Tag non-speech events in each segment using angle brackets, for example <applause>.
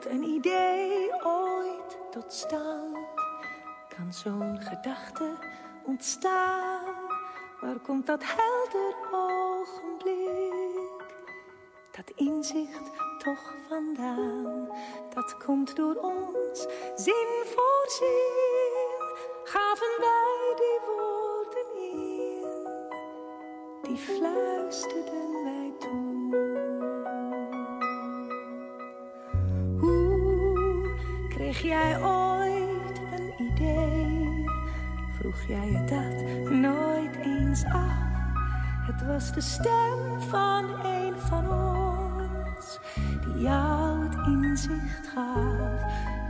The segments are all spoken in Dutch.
komt een idee ooit tot stand? Kan zo'n gedachte ontstaan? Waar komt dat helder ogenblik? Dat inzicht toch vandaan? Dat komt door ons, zin voor zin. Gaven wij die woorden in, die fluisterden de stem van een van ons die jou het inzicht gaf.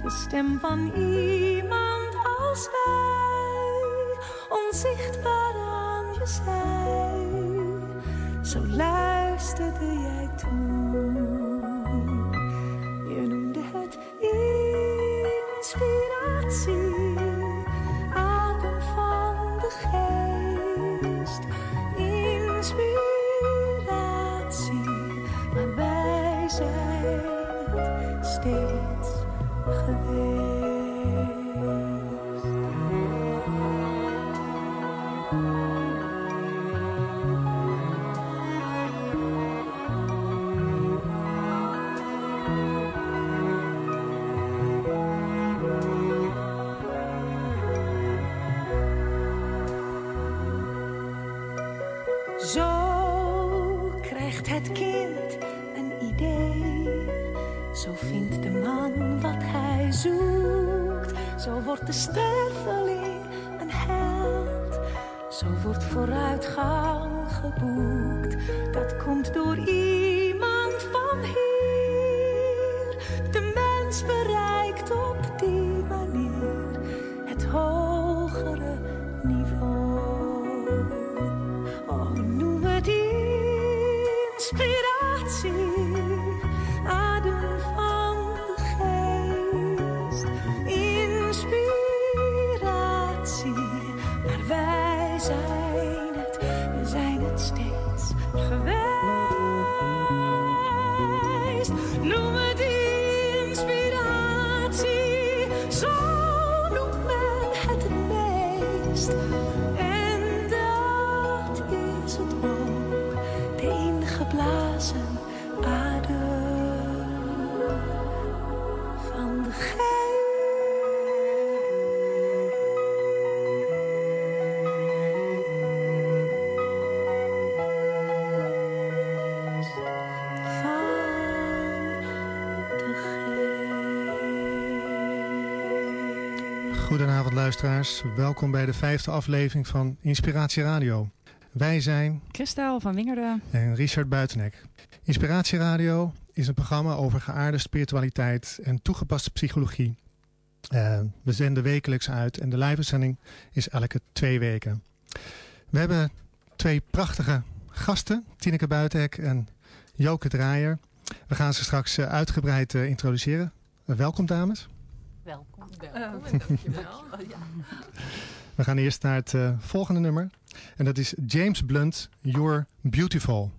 De stem van iemand als wij, onzichtbaar aan je zij. Zo luisterde jij toen. De sterveling een held. Zo wordt vooruitgang geboekt. Dat komt door iemand luisteraars, welkom bij de vijfde aflevering van Inspiratie Radio. Wij zijn Christel van Wingerden. en Richard Buitenek. Inspiratie Radio is een programma over geaarde spiritualiteit en toegepaste psychologie. Eh, we zenden wekelijks uit en de live-uitzending is elke twee weken. We hebben twee prachtige gasten, Tineke Buitenek en Joke Draaier. We gaan ze straks eh, uitgebreid eh, introduceren. Welkom dames. Welkom. Welkom en dankjewel. <laughs> Ja. We gaan eerst naar het eh, volgende nummer. En dat is James Blunt, You're Beautiful.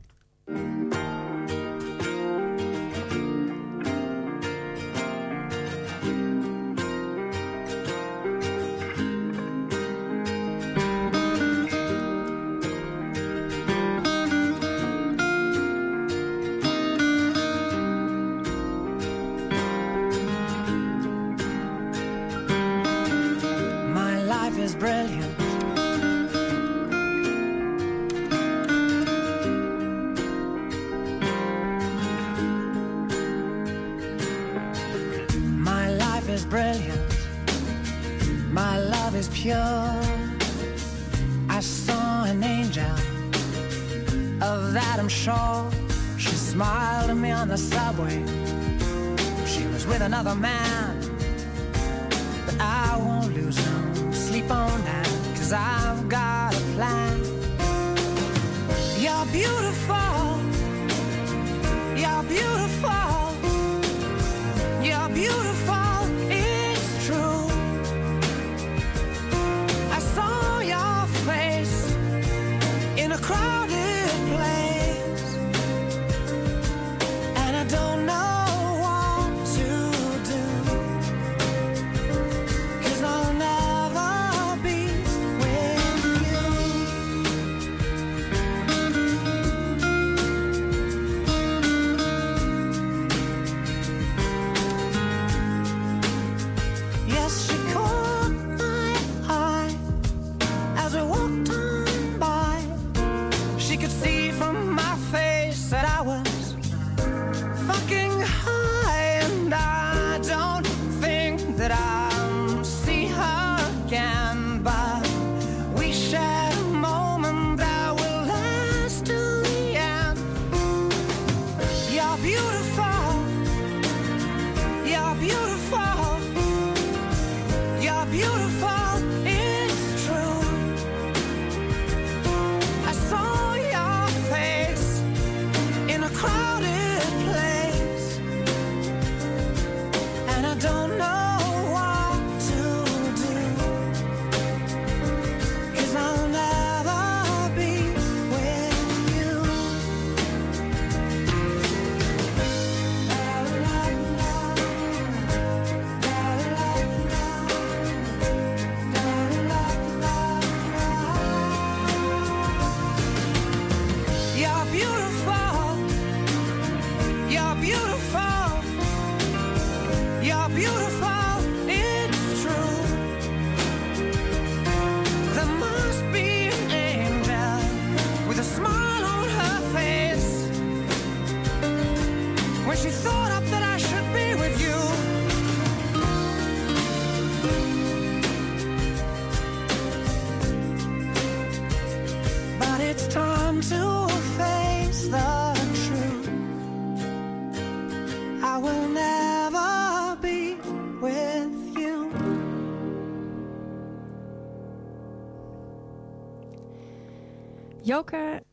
Joke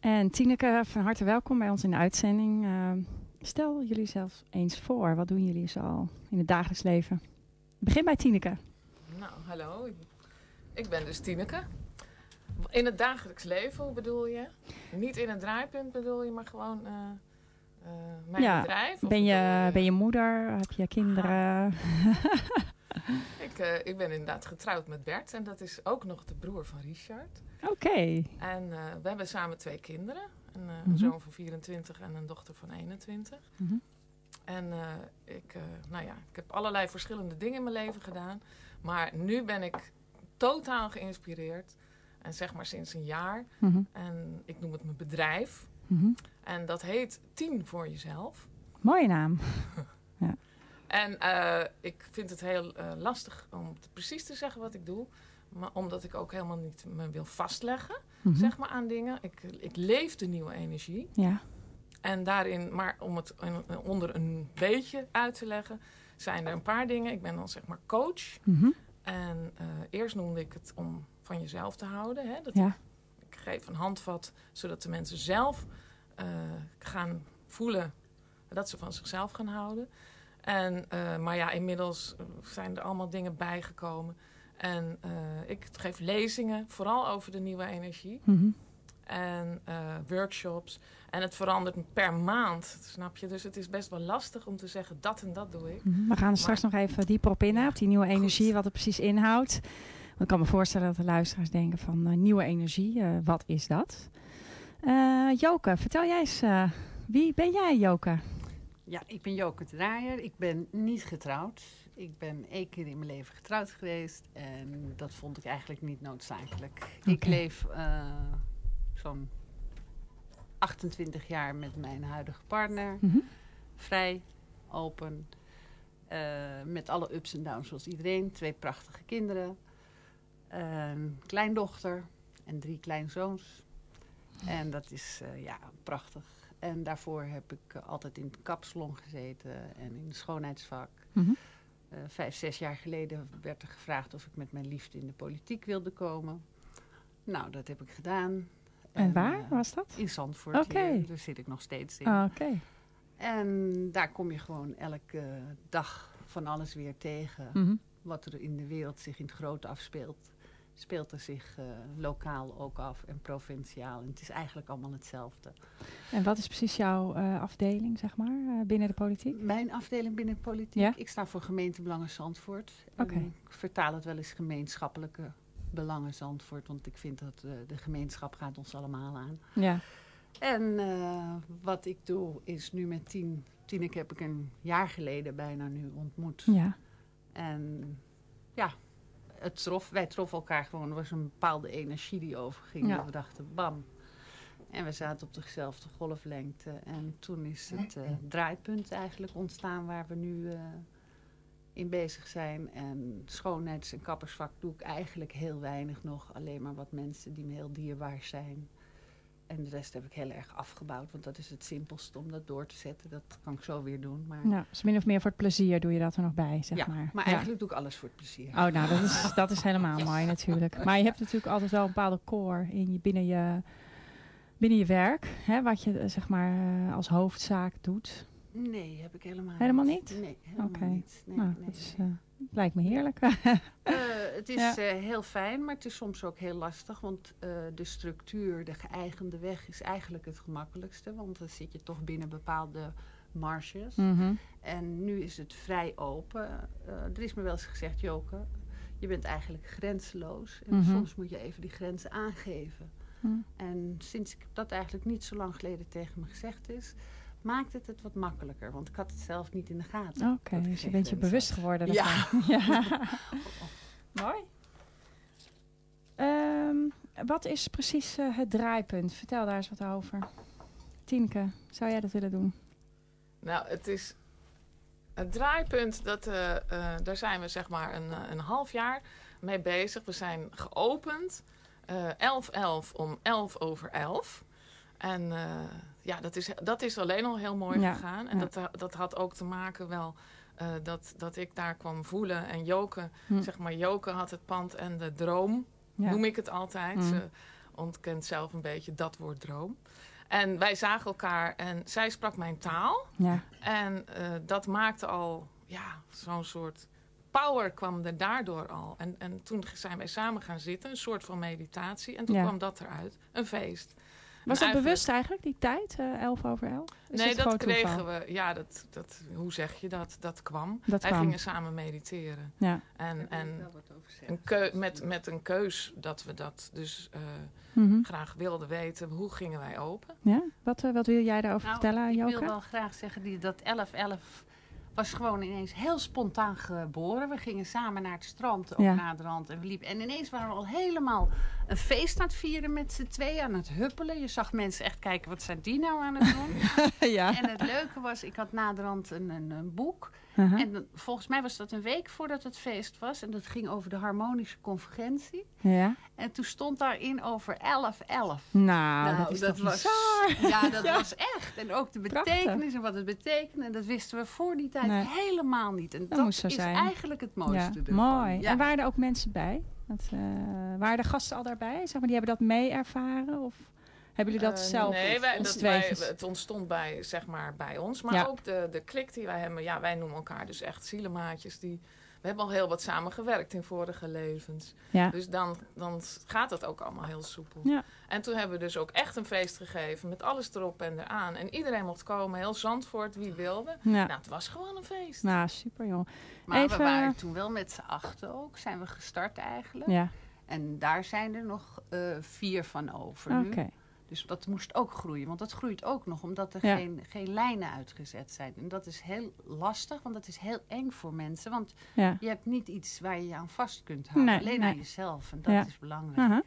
en Tineke, van harte welkom bij ons in de uitzending. Uh, stel jullie zelf eens voor. Wat doen jullie zo in het dagelijks leven? Begin bij Tineke. Nou, hallo. Ik- ben dus Tineke. In het dagelijks leven, hoe bedoel je? Niet in het draaipunt bedoel je, maar gewoon eh, eh, mijn Ja, bedrijf? Ben je, ben je moeder? Heb je kinderen? <laughs> <laughs> Ik, eh, ik ben inderdaad getrouwd met Bert en dat is ook nog de broer van Richard. Oké. En eh, we hebben samen twee kinderen. Een, eh, Mhm. zoon van 24 en een dochter van 21. Mhm. En ik, nou ja, ik heb allerlei verschillende dingen in mijn leven gedaan. Maar nu ben ik totaal geïnspireerd. En zeg maar sinds een jaar. Mhm. En ik noem het mijn bedrijf. En dat heet Tien voor Jezelf. Mooie naam. <laughs> En eh, ik vind het heel eh, lastig om te- precies te zeggen wat ik doe. Maar omdat ik ook helemaal niet me wil vastleggen Mhm. zeg maar, aan dingen. Ik, ik leef de nieuwe energie. Ja. En daarin, maar om het onder een beetje uit te leggen, zijn er een paar dingen. Ik ben dan zeg maar coach. Mhm. En eh, eerst noemde ik het om van jezelf te houden. Hè? Dat Ja. Ik geef een handvat, zodat de mensen zelf gaan voelen dat ze van zichzelf gaan houden. En, eh, maar ja, inmiddels zijn er allemaal dingen bijgekomen. En eh, ik geef lezingen, vooral over de nieuwe energie. Mhm. En eh, workshops. En het verandert per maand, snap je? Dus het is best wel lastig om te zeggen, dat en dat doe ik. Mhm. We gaan er straks nog even dieper op in, hè, op die nieuwe energie, Goed. wat het precies inhoudt. Want ik kan me voorstellen dat de luisteraars denken van nieuwe energie, wat is dat? Joke, vertel jij eens, wie ben jij Joke? Ja, ik ben Joke Draaier. Ik ben niet getrouwd. Ik ben één keer in mijn leven getrouwd geweest. En dat vond ik eigenlijk niet noodzakelijk. Ik leef eh, zo'n 28 jaar met mijn huidige partner. Mhm. Vrij, open. eh, met alle ups en downs zoals iedereen. Twee prachtige kinderen. Een kleindochter en drie kleinzoons. En dat is eh, ja, prachtig. En daarvoor heb ik eh, altijd in het kapsalon gezeten en in het schoonheidsvak. Mhm. Eh, vijf, zes jaar geleden werd er gevraagd of ik met mijn liefde in de politiek wilde komen. Nou, dat heb ik gedaan. En waar eh, was dat? In Zandvoort. Oké. Daar zit ik nog steeds in. Ah, Oké. En daar kom je gewoon elke dag van alles weer tegen. Mhm. Wat er in de wereld zich in het grote afspeelt. Speelt er zich eh, lokaal ook af en provinciaal. En het is eigenlijk allemaal hetzelfde. En wat is precies jouw eh, afdeling, zeg maar, eh, binnen de politiek? Mijn afdeling binnen de politiek. Ja? Ik sta voor gemeentebelangen Zandvoort. Oké. Ik vertaal het wel eens gemeenschappelijke belangen Zandvoort. Want ik vind dat de gemeenschap gaat ons allemaal aan. Ja. En wat ik doe is nu met tien... Tineke heb ik een jaar geleden bijna nu ontmoet. Ja. En ja, het trof, wij troffen elkaar gewoon. Er was een bepaalde energie die overging. Ja. Dat we dachten, bam. En we zaten op dezelfde golflengte. En toen is het eh, draaipunt eigenlijk ontstaan waar we nu eh, in bezig zijn. En schoonheids- en kappersvak doe ik eigenlijk heel weinig nog. Alleen maar wat mensen die me heel dierbaar zijn. En de rest heb ik heel erg afgebouwd. Want dat is het simpelste om dat door te zetten. Dat kan ik zo weer doen. Maar, ja. Dus min of meer voor het plezier doe je dat er nog bij, zeg ja, maar. maar Ja. eigenlijk doe ik alles voor het plezier. Oh, nou, dat is, <laughs> dat is helemaal mooi natuurlijk. Maar je hebt natuurlijk altijd wel een bepaalde core in je, binnen, je, binnen je werk. Hè, wat je eh, zeg maar eh, als hoofdzaak doet. Nee, heb ik helemaal Helemaal niet? Nee, helemaal niet. Nee, nou, nee, dat is, eh, lijkt me heerlijk. Eh, <laughs> het is Ja. eh, heel fijn, maar het is soms ook heel lastig. Want de structuur, de geëigende weg is eigenlijk het gemakkelijkste. Want dan zit je toch binnen bepaalde marges. Mhm. En nu is het vrij open. Er is me wel eens gezegd, Joke, je bent eigenlijk grenzeloos. En Mhm. soms moet je even die grenzen aangeven. Hm. En sinds ik dat eigenlijk niet zo lang geleden tegen me gezegd is, maakt het het wat makkelijker. Want ik had het zelf niet in de gaten. Oké, dus je bent je bewust geworden Ja. daarvan. <laughs> Ja. Mooi. Ehm, wat is precies eh, het draaipunt? Vertel daar eens wat over. Tienke, zou jij dat willen doen? Nou, het is het draaipunt, dat, eh, eh, daar zijn we zeg maar een, een half jaar mee bezig. We zijn geopend 11-11 om 11 over 11. En ja, dat is, dat is alleen al heel mooi Ja, gegaan. En ja. dat, dat had ook te maken wel eh, dat, dat ik daar kwam voelen. En Joke, Hm. zeg maar, Joke had het pand en de droom, Ja. noem ik het altijd. Hm. Ze ontkent zelf een beetje dat woord droom. En wij zagen elkaar en zij sprak mijn taal. Ja. En eh, dat maakte al, ja, zo'n soort power kwam er daardoor al. En, en toen zijn wij samen gaan zitten, een soort van meditatie. En toen kwam dat eruit, een feest. Was dat bewust eigenlijk, die tijd? eh 11 over 11? Is nee, dat kregen toeval? we. Ja, dat, dat, hoe zeg je dat? Dat kwam. Dat Wij kwam. gingen samen mediteren. Ja. En, en een keu met, met een keus dat we dat dus eh, Mhm. graag wilden weten. Hoe gingen wij open? ja? Wat, eh, wat wil jij daarover Nou, vertellen, ik Joke? wil wel graag zeggen, die, dat 11-11 was gewoon ineens heel spontaan geboren. We gingen samen naar het strand, ook Ja. naderhand. En, we liepen, en ineens waren we al helemaal een feest aan het vieren met z'n tweeën, aan het huppelen. Je zag mensen echt kijken, wat zijn die nou aan het doen? <laughs> ja. En het leuke was, ik had naderhand een, een, een boek. Uh-huh. En volgens mij was dat een week voordat het feest was. En dat ging over de harmonische convergentie. ja. En toen stond daarin over 11-11. Nou, dat is toch was, bizar. <laughs> Ja, dat <laughs> Ja. was echt. En ook de Prachtig. betekenis en wat het betekende. En dat wisten we voor die tijd Nee. helemaal niet. En dat, moest zo is zijn. eigenlijk het mooiste Ja, mooi. Ja. En waren er ook mensen bij? Dat, eh, waren de gasten al daarbij? Zeg maar, die hebben dat mee ervaren? Of hebben jullie dat Eh, zelf Nee, wij, dat het ontstond bij, zeg maar, bij ons. Maar Ja. ook de, de klik die wij hebben. Ja, wij noemen elkaar dus echt zielemaatjes. Die, we hebben al heel wat samen gewerkt in vorige levens. Ja. Dus dan, dan gaat het ook allemaal heel soepel. Ja. En toen hebben we dus ook echt een feest gegeven. Met alles erop en eraan. En iedereen mocht komen. Heel Zandvoort, wie wilde. Ja. Nou, het was gewoon een feest. Nou, super joh. Maar Even- we waren toen wel met z'n achten ook. Zijn we gestart eigenlijk. Ja, En daar zijn er nog eh, vier van over oké. nu. Dus dat moest ook groeien. Want dat groeit ook nog, omdat er Ja. geen, geen lijnen uitgezet zijn. En dat is heel lastig, want dat is heel eng voor mensen. Want Ja. je hebt niet iets waar je je aan vast kunt houden. Nee, Alleen nee. aan jezelf. En dat Ja. is belangrijk. Aha.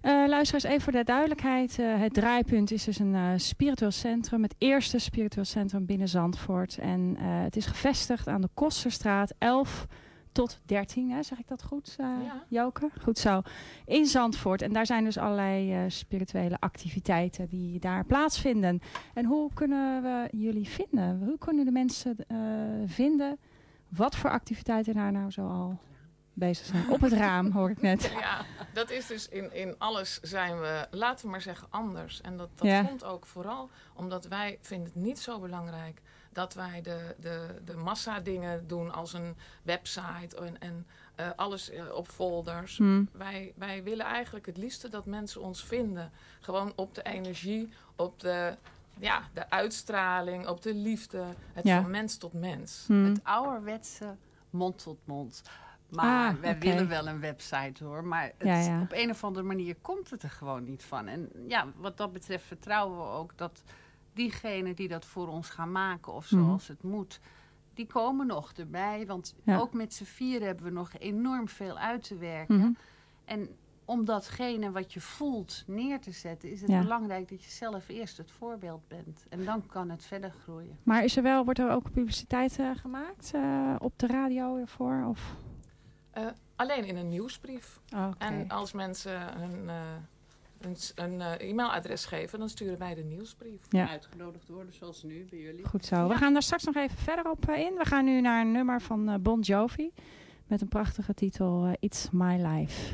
Eh, luisteraars, even voor de duidelijkheid. Eh, het draaipunt is dus een eh, spiritueel centrum. Het eerste spiritueel centrum binnen Zandvoort. En het is gevestigd aan de Kosterstraat 11 tot 13. Hè? Zeg ik dat goed, Ja. Joke? Goed zo. In Zandvoort. En daar zijn dus allerlei eh, spirituele activiteiten die daar plaatsvinden. En hoe kunnen we jullie vinden? Hoe kunnen de mensen eh, vinden wat voor activiteiten daar nou zo al bezig zijn? Op het raam, hoor ik net. <laughs> Ja, dat is dus in, in alles zijn we, laten we maar zeggen, anders. En dat, dat Ja. komt ook vooral omdat wij vinden het niet zo belangrijk dat wij de, de, de massa dingen doen als een website en, en eh, alles eh, op folders. Hm. Wij, wij willen eigenlijk het liefste dat mensen ons vinden. Gewoon op de energie, op de, ja, de uitstraling, op de liefde. Het Ja. van mens tot mens. Hm. Het ouderwetse mond tot mond. Maar Ah, wij willen wel een website hoor. Maar het, Ja, ja. op een of andere manier komt het er gewoon niet van. En ja, wat dat betreft vertrouwen we ook dat diegenen die dat voor ons gaan maken of Mhm. zoals het moet, die komen nog erbij. Want Ja. ook met z'n vier hebben we nog enorm veel uit te werken. Mhm. En om datgene wat je voelt neer te zetten, is het Ja. belangrijk dat je zelf eerst het voorbeeld bent. En dan kan het verder groeien. Maar is er wel, wordt er ook publiciteit eh, gemaakt eh, op de radio ervoor? Of? Eh, alleen in een nieuwsbrief. Oké. En als mensen hun, eh, een, een eh, e-mailadres geven, dan sturen wij de nieuwsbrief. Ja. Uitgenodigd worden zoals nu bij jullie. Goed zo. We gaan daar straks nog even verder op eh, in. We gaan nu naar een nummer van eh, Bon Jovi. Met een prachtige titel It's My Life.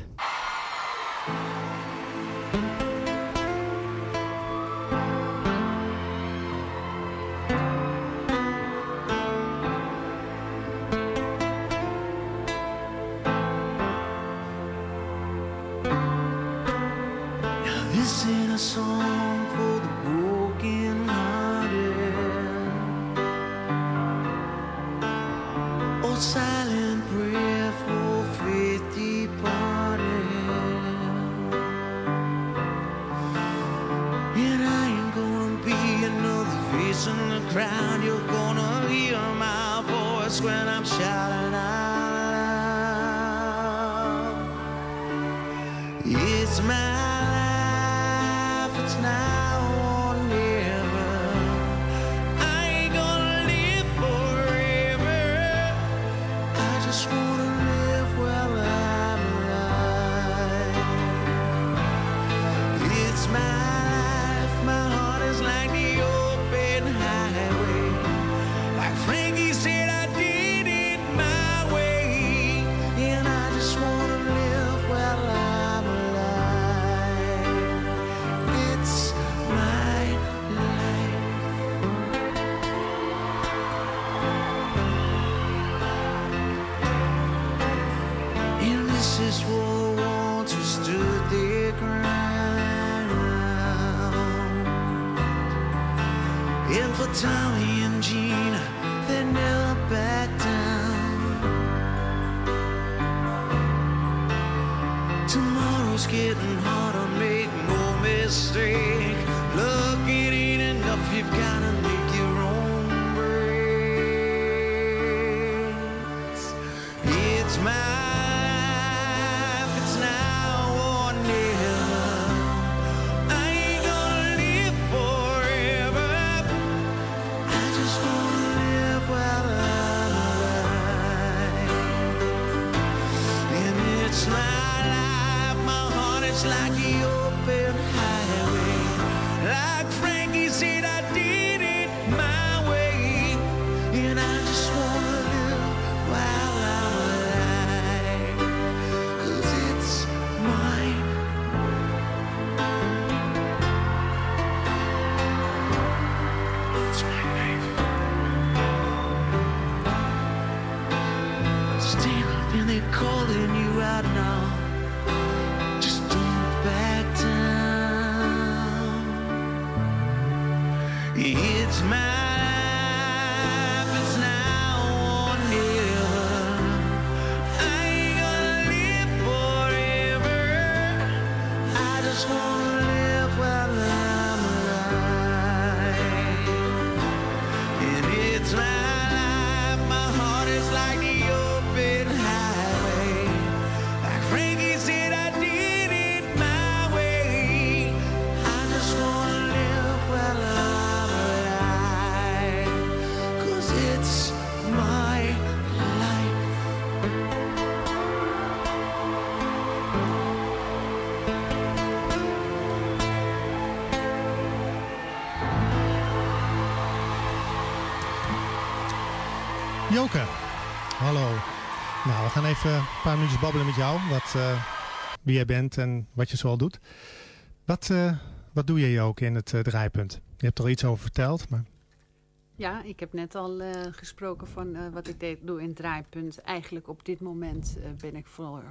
It's my Joke, hallo. Nou, we gaan even een paar minuutjes babbelen met jou. Wat, eh, wie jij bent en wat je zoal doet. Wat, eh, wat doe je Joke in het eh, draaipunt? Je hebt er al iets over verteld, maar... Ja, ik heb net al gesproken van wat ik deed, doe in het draaipunt. Eigenlijk op dit moment ben ik voor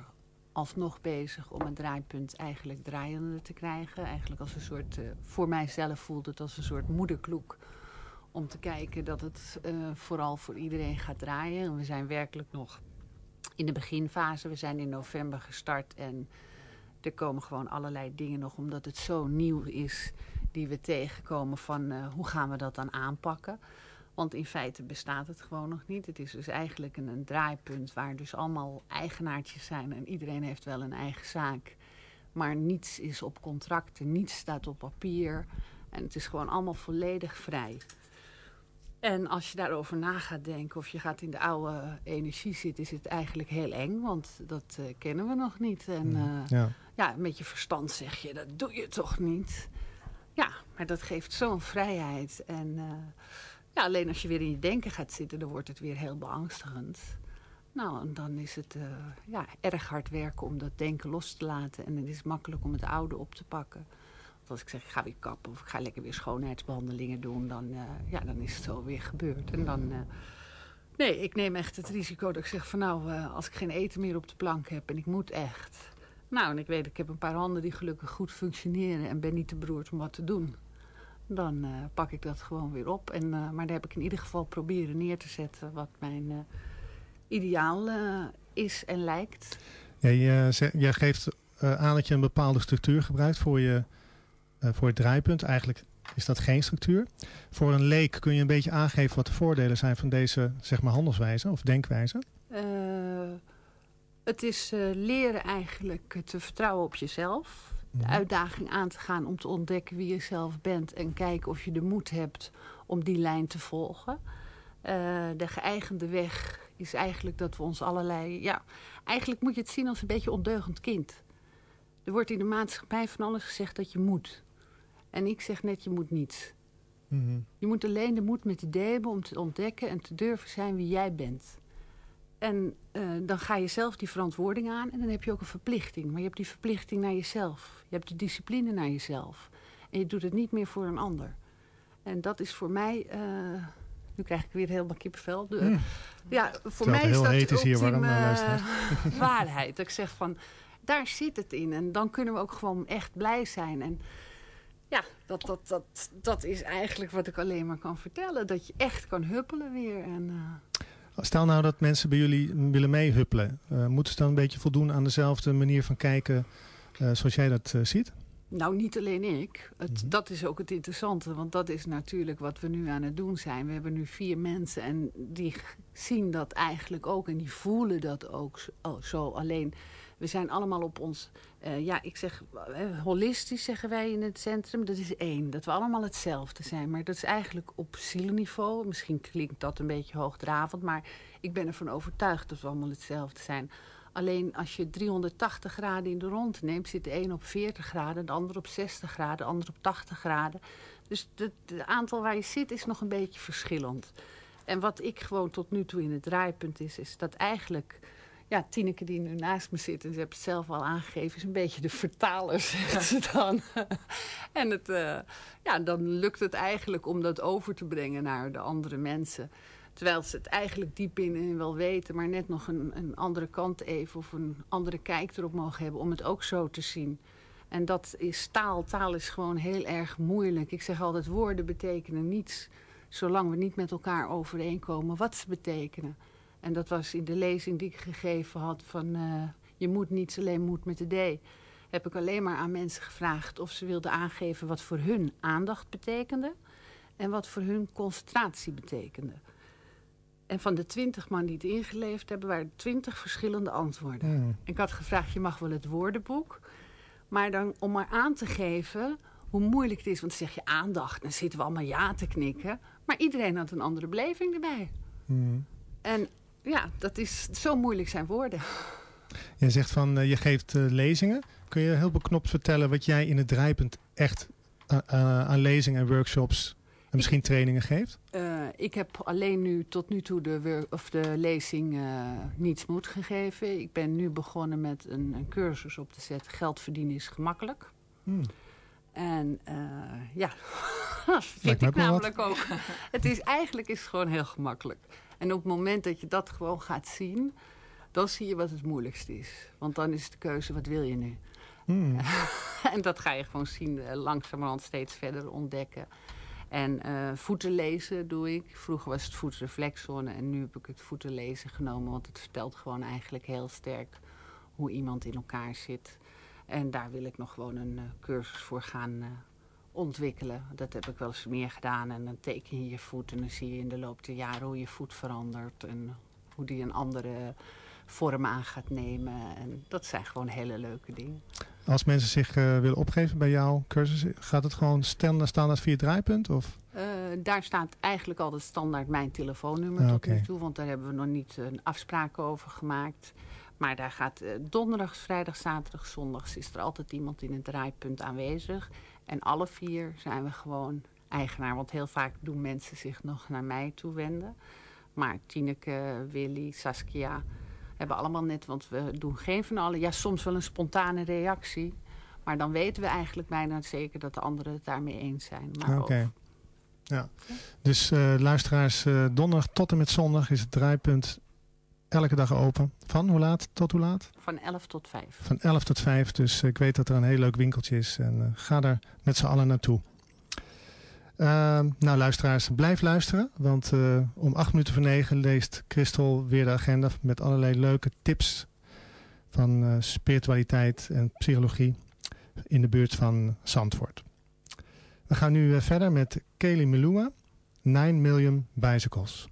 alsnog bezig om een draaipunt eigenlijk draaiende te krijgen. Eigenlijk als een soort, voor mijzelf voelt het als een soort moederkloek. Om te kijken dat het eh, vooral voor iedereen gaat draaien. En we zijn werkelijk nog in de beginfase. We zijn in november gestart en er komen gewoon allerlei dingen nog, omdat het zo nieuw is, die we tegenkomen van eh, hoe gaan we dat dan aanpakken. Want in feite bestaat het gewoon nog niet. Het is dus eigenlijk een, een draaipunt waar dus allemaal eigenaartjes zijn en iedereen heeft wel een eigen zaak. Maar niets is op contracten, niets staat op papier. En het is gewoon allemaal volledig vrij. En als je daarover na gaat denken of je gaat in de oude energie zitten, is het eigenlijk heel eng. Want dat eh, kennen we nog niet. En eh, Ja. ja, met je verstand zeg je, dat doe je toch niet? Ja, maar dat geeft zo'n vrijheid. En eh, ja, alleen als je weer in je denken gaat zitten, dan wordt het weer heel beangstigend. Nou, en dan is het ja, erg hard werken om dat denken los te laten. En het is makkelijk om het oude op te pakken. Als ik zeg, ik ga weer kappen of ik ga lekker weer schoonheidsbehandelingen doen, dan, eh, ja, dan is het zo weer gebeurd. En dan... eh, Nee, ik neem echt het risico dat ik zeg van nou, eh, als ik geen eten meer op de plank heb en ik moet echt. Nou, en ik weet, ik heb een paar handen die gelukkig goed functioneren en ben niet te beroerd om wat te doen. Dan pak ik dat gewoon weer op. En, maar daar heb ik in ieder geval proberen neer te zetten wat mijn ideaal is en lijkt. Jij, ze- jij geeft aan dat je een bepaalde structuur gebruikt voor, je, voor het draaipunt. Eigenlijk is dat geen structuur. Voor een leek kun je een beetje aangeven wat de voordelen zijn van deze zeg maar, handelswijze of denkwijze. Eh, het is eh, leren eigenlijk te vertrouwen op jezelf. De Mhm. uitdaging aan te gaan om te ontdekken wie je zelf bent. En kijken of je de moed hebt om die lijn te volgen. Eh, de geëigende weg is eigenlijk dat we ons allerlei... Ja, eigenlijk moet je het zien als een beetje ondeugend kind. Er wordt in de maatschappij van alles gezegd dat je moet. En ik zeg net, je moet niets. Mhm. Je moet alleen de moed met idee hebben om te ontdekken en te durven zijn wie jij bent. En eh, dan ga je zelf die verantwoording aan en dan heb je ook een verplichting. Maar je hebt die verplichting naar jezelf. Je hebt de discipline naar jezelf. En je doet het niet meer voor een ander. En dat is voor mij... eh, nu krijg ik weer helemaal kippenvel. De, Mm. Ja, voor Terwijl mij het is heel dat heet de is hier, ultieme eh, <laughs> <laughs> waarheid. Dat ik zeg van, daar zit het in. En dan kunnen we ook gewoon echt blij zijn. En ja, dat, dat, dat, dat is eigenlijk wat ik alleen maar kan vertellen. Dat je echt kan huppelen weer. En, eh, Stel nou dat mensen bij jullie willen meehuppelen. Eh, moeten ze dan een beetje voldoen aan dezelfde manier van kijken eh, zoals jij dat ziet? Nou, niet alleen ik. Het, Mhm. Dat is ook het interessante, want dat is natuurlijk wat we nu aan het doen zijn. We hebben nu vier mensen en die zien dat eigenlijk ook en die voelen dat ook zo- oh, zo. Alleen, we zijn allemaal op ons, eh, ja, ik zeg, eh, holistisch zeggen wij in het centrum, dat is één. Dat we allemaal hetzelfde zijn, maar dat is eigenlijk op zielniveau. Misschien klinkt dat een beetje hoogdravend, maar ik ben ervan overtuigd dat we allemaal hetzelfde zijn. Alleen als je 380 graden in de rond neemt, zit de een op 40 graden, de ander op 60 graden, de ander op 80 graden. Dus het aantal waar je zit is nog een beetje verschillend. En wat ik gewoon tot nu toe in het draaipunt is, is dat eigenlijk... Ja, Tineke die nu naast me zit, en ze heeft het zelf al aangegeven... is een beetje de vertaler, <laughs> zegt ze dan. <laughs> en het, eh, ja, dan lukt het eigenlijk om dat over te brengen naar de andere mensen... Terwijl ze het eigenlijk diep binnenin wel weten, maar net nog een, een andere kant even of een andere kijk erop mogen hebben om het ook zo te zien. En dat is taal. Taal is gewoon heel erg moeilijk. Ik zeg altijd, woorden betekenen niets, zolang we niet met elkaar overeenkomen wat ze betekenen. En dat was in de lezing die ik gegeven had van eh, je moet niets, alleen moet met de D. Heb ik alleen maar aan mensen gevraagd of ze wilden aangeven wat voor hun aandacht betekende en wat voor hun concentratie betekende. En van de twintig man die het ingeleverd hebben, waren twintig verschillende antwoorden. Hmm. Ik had gevraagd, je mag wel het woordenboek. Maar dan om maar aan te geven hoe moeilijk het is. Want dan zeg je aandacht, dan zitten we allemaal ja te knikken. Maar iedereen had een andere beleving erbij. Hmm. En ja, dat is zo moeilijk zijn woorden. <laughs> Je zegt van eh, je geeft eh, lezingen. Kun je heel beknopt vertellen wat jij in het draaipunt echt eh, aan lezingen en workshops en misschien trainingen geeft? Ik heb alleen nu tot nu toe de, of de lezing niets moet gegeven. Ik ben nu begonnen met een, een cursus op te zetten. Geld verdienen is gemakkelijk. Hmm. En ja, <laughs> dat vind ik namelijk ook. <laughs> Het is eigenlijk is het gewoon heel gemakkelijk. En op het moment dat je dat gewoon gaat zien, dan zie je wat het moeilijkste is. Want dan is de keuze, wat wil je nu? Hmm. <laughs> en dat ga je gewoon zien, eh, langzamerhand steeds verder ontdekken. En eh voeten lezen doe ik. Vroeger was het voetreflexzone en nu heb ik het voeten lezen genomen. Want het vertelt gewoon eigenlijk heel sterk hoe iemand in elkaar zit. En daar wil ik nog gewoon een eh, cursus voor gaan ontwikkelen. Dat heb ik wel eens meer gedaan. En dan teken je je voet en dan zie je in de loop der jaren hoe je voet verandert. En hoe die een andere vorm aan gaat nemen. En dat zijn gewoon hele leuke dingen. Als mensen zich eh, willen opgeven bij jouw cursus, gaat het gewoon standaard, via het draaipunt? Of? Eh, daar staat eigenlijk altijd standaard mijn telefoonnummer Ah, tot nu toe. Want daar hebben we nog niet een afspraak over gemaakt. Maar daar gaat eh, donderdag, vrijdag, zaterdag, zondags is er altijd iemand in het draaipunt aanwezig. En alle vier zijn we gewoon eigenaar. Want heel vaak doen mensen zich nog naar mij toe wenden. Maar Tineke, Willy, Saskia hebben allemaal net, want we doen geen van allen. Ja, soms wel een spontane reactie. Maar dan weten we eigenlijk bijna zeker dat de anderen het daarmee eens zijn. Oké. Ja. Dus eh, luisteraars, eh, donderdag tot en met zondag is het draaipunt elke dag open. Van hoe laat tot hoe laat? van 11 tot 5. Van 11 tot 5. Dus ik weet dat er een heel leuk winkeltje is. En eh, ga daar met z'n allen naartoe. Ehm, nou luisteraars, blijf luisteren. Want eh, om acht minuten voor negen leest Christel weer de agenda met allerlei leuke tips van eh, spiritualiteit en psychologie in de buurt van Zandvoort. We gaan nu eh, verder met Kelly Melua, 9 Million Bicycles.